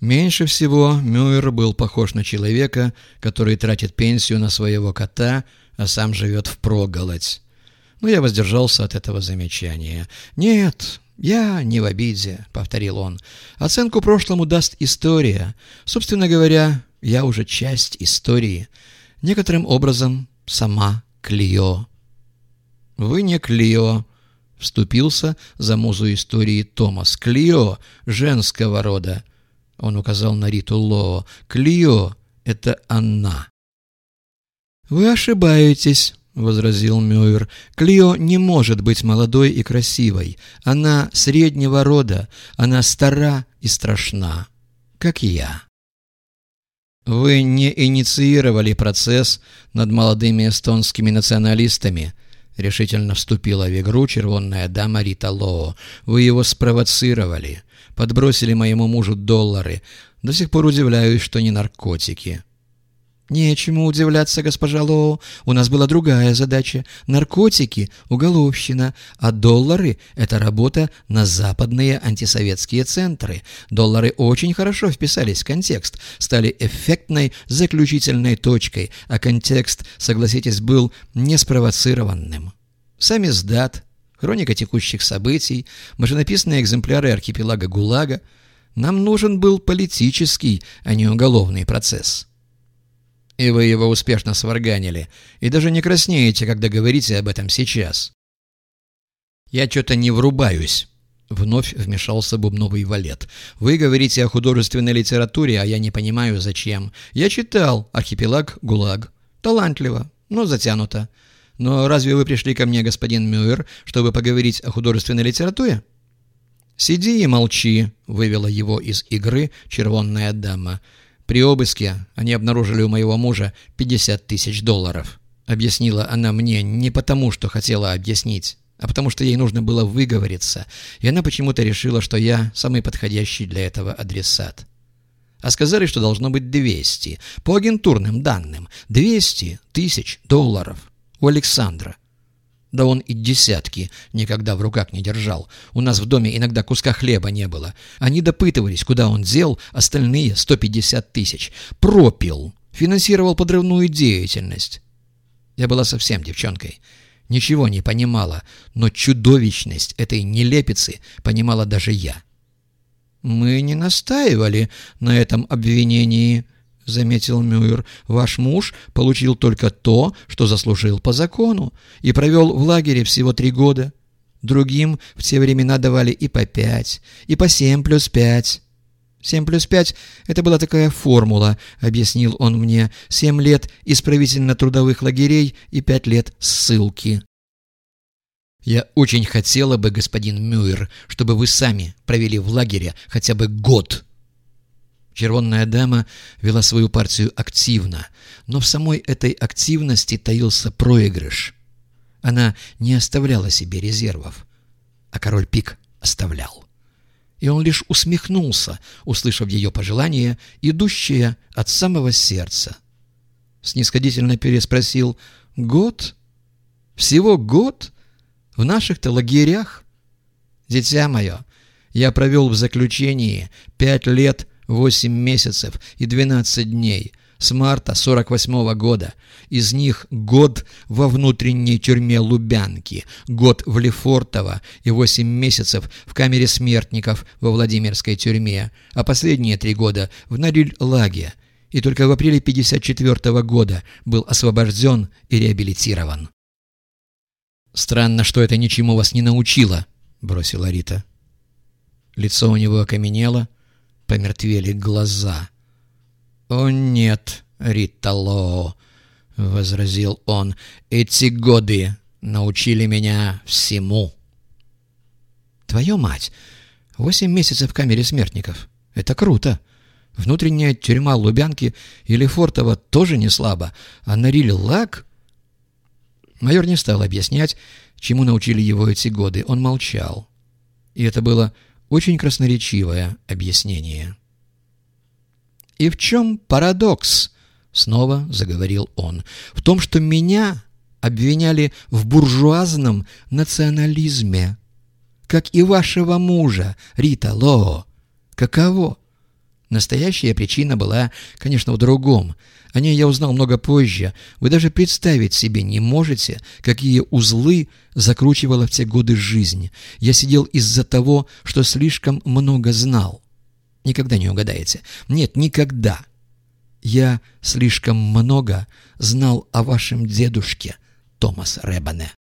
Меньше всего Мюэр был похож на человека, который тратит пенсию на своего кота, а сам живет в проголодь. Но я воздержался от этого замечания. «Нет, я не в обиде», — повторил он. «Оценку прошлому даст история. Собственно говоря, я уже часть истории. Некоторым образом сама Клио». «Вы не Клио», — вступился за музу истории Томас. «Клио женского рода». Он указал на Риту Лоо. «Клио — это она». «Вы ошибаетесь», — возразил Мюэр. «Клио не может быть молодой и красивой. Она среднего рода, она стара и страшна, как я». «Вы не инициировали процесс над молодыми эстонскими националистами», — решительно вступила в игру червонная дама Рита Лоо. «Вы его спровоцировали, подбросили моему мужу доллары. До сих пор удивляюсь, что не наркотики». «Нечему удивляться, госпожа Лоу. У нас была другая задача. Наркотики — уголовщина, а доллары — это работа на западные антисоветские центры. Доллары очень хорошо вписались в контекст, стали эффектной заключительной точкой, а контекст, согласитесь, был неспровоцированным. Сами сдат, хроника текущих событий, машинописные экземпляры архипелага ГУЛАГа. Нам нужен был политический, а не уголовный процесс». И вы его успешно сварганили. И даже не краснеете, когда говорите об этом сейчас. Я что-то не врубаюсь. Вновь вмешался бубновый валет. «Вы говорите о художественной литературе, а я не понимаю, зачем. Я читал «Архипелаг ГУЛАГ». Талантливо, но затянуто. Но разве вы пришли ко мне, господин Мюэр, чтобы поговорить о художественной литературе?» «Сиди и молчи», — вывела его из игры червонная дама. При обыске они обнаружили у моего мужа 50 тысяч долларов. Объяснила она мне не потому, что хотела объяснить, а потому что ей нужно было выговориться, и она почему-то решила, что я самый подходящий для этого адресат. А сказали, что должно быть 200, по агентурным данным, 200 тысяч долларов у Александра. Да он и десятки никогда в руках не держал. У нас в доме иногда куска хлеба не было. Они допытывались, куда он дел остальные 150 тысяч. Пропил. Финансировал подрывную деятельность. Я была совсем девчонкой. Ничего не понимала, но чудовищность этой нелепицы понимала даже я. «Мы не настаивали на этом обвинении», — заметил Мюэр, — «ваш муж получил только то, что заслужил по закону, и провел в лагере всего три года. Другим в те времена давали и по пять, и по семь плюс пять». «Семь плюс пять — это была такая формула», — объяснил он мне. «Семь лет исправительно-трудовых лагерей и пять лет ссылки». «Я очень хотела бы, господин Мюэр, чтобы вы сами провели в лагере хотя бы год», Червонная дама вела свою партию активно, но в самой этой активности таился проигрыш. Она не оставляла себе резервов, а король Пик оставлял. И он лишь усмехнулся, услышав ее пожелание, идущее от самого сердца. Снисходительно переспросил «Год? Всего год? В наших-то лагерях?» «Дитя мое, я провел в заключении пять лет 8 месяцев и 12 дней с марта 48 -го года. Из них год во внутренней тюрьме Лубянки, год в Лефортово и 8 месяцев в камере смертников во Владимирской тюрьме, а последние три года в Нориль-Лаге. И только в апреле 54 -го года был освобожден и реабилитирован. «Странно, что это ничему вас не научило», — бросила Рита. Лицо у него окаменело, помертвели глаза. «О нет, Ритало!» — возразил он. «Эти годы научили меня всему». «Твою мать! Восемь месяцев в камере смертников. Это круто!» Внутренняя тюрьма Лубянки или Фортова тоже не слабо, а Нариль Лак... Майор не стал объяснять, чему научили его эти годы. Он молчал. И это было очень красноречивое объяснение. «И в чем парадокс?» — снова заговорил он. «В том, что меня обвиняли в буржуазном национализме, как и вашего мужа, Рита Лоо. Каково? Настоящая причина была, конечно, в другом. О ней я узнал много позже. Вы даже представить себе не можете, какие узлы закручивала в те годы жизнь. Я сидел из-за того, что слишком много знал. Никогда не угадаете. Нет, никогда. Я слишком много знал о вашем дедушке, Томас Ребане.